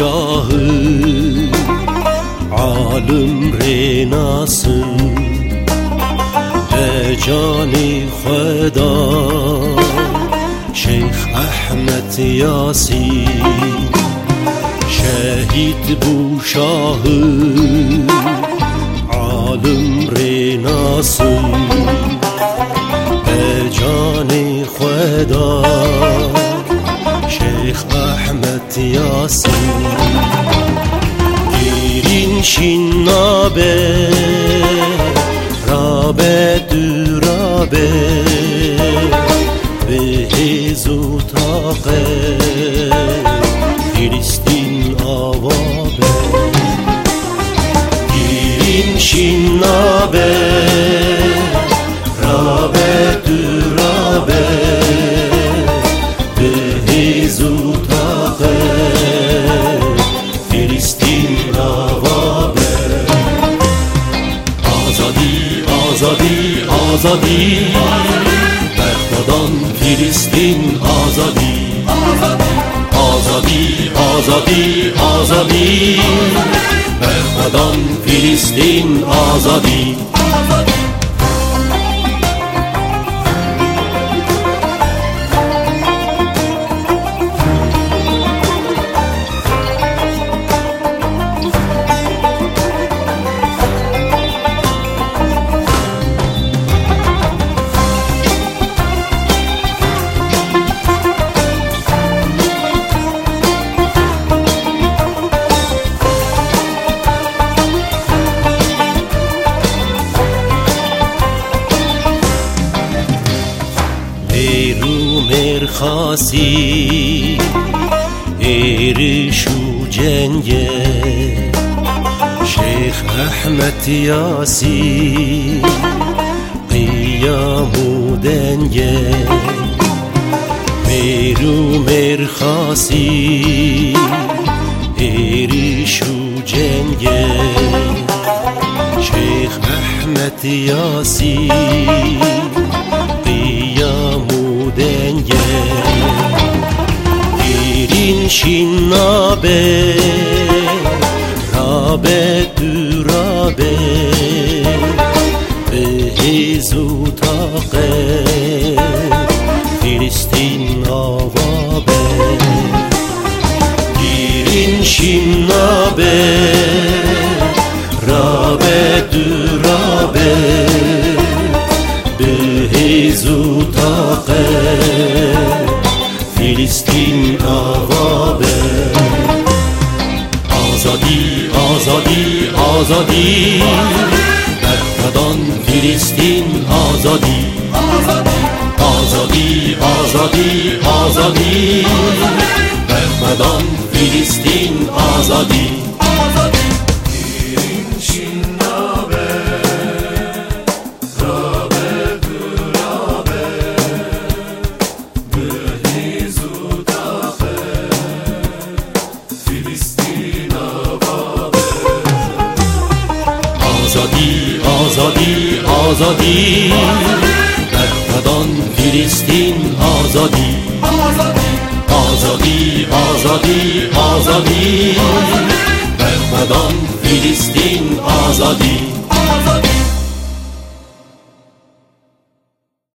şahı Alim renasın Decani Heda Şeyh Ahmet Yasin Şehit bu şahı Alim renasın Decani Heda Şeyh Ahmet Yasin şinnabe Rabe dürabe Ve hezutake Filistin avabe. Girin şinnabe azadi, azadi. Berka'dan Filistin azadi. Azadi, azadi, azadi. Berka'dan Filistin azadi. خاصی ایری شو جنگه، شیخ احمد یاسی قیام و دنگه، میرو مرخاسی ایری شو جنگه، شیخ احمد یاسی. yenge Pirin şinnabe Rabe dürabe Behizu taqe Filistin avabe. Pirin şinnabe Rabe dürabe Jezu taqe Filistin avabe Azadi, azadi, azadi Mekke'dan Filistin azadi. Azadi, azadi, azadi Mekke'dan Filistin azadi. azadi, azadi. Mekke'den Filistin azadi. Azadi, azadi, azadi. Mekke'den Filistin azadi, azadi.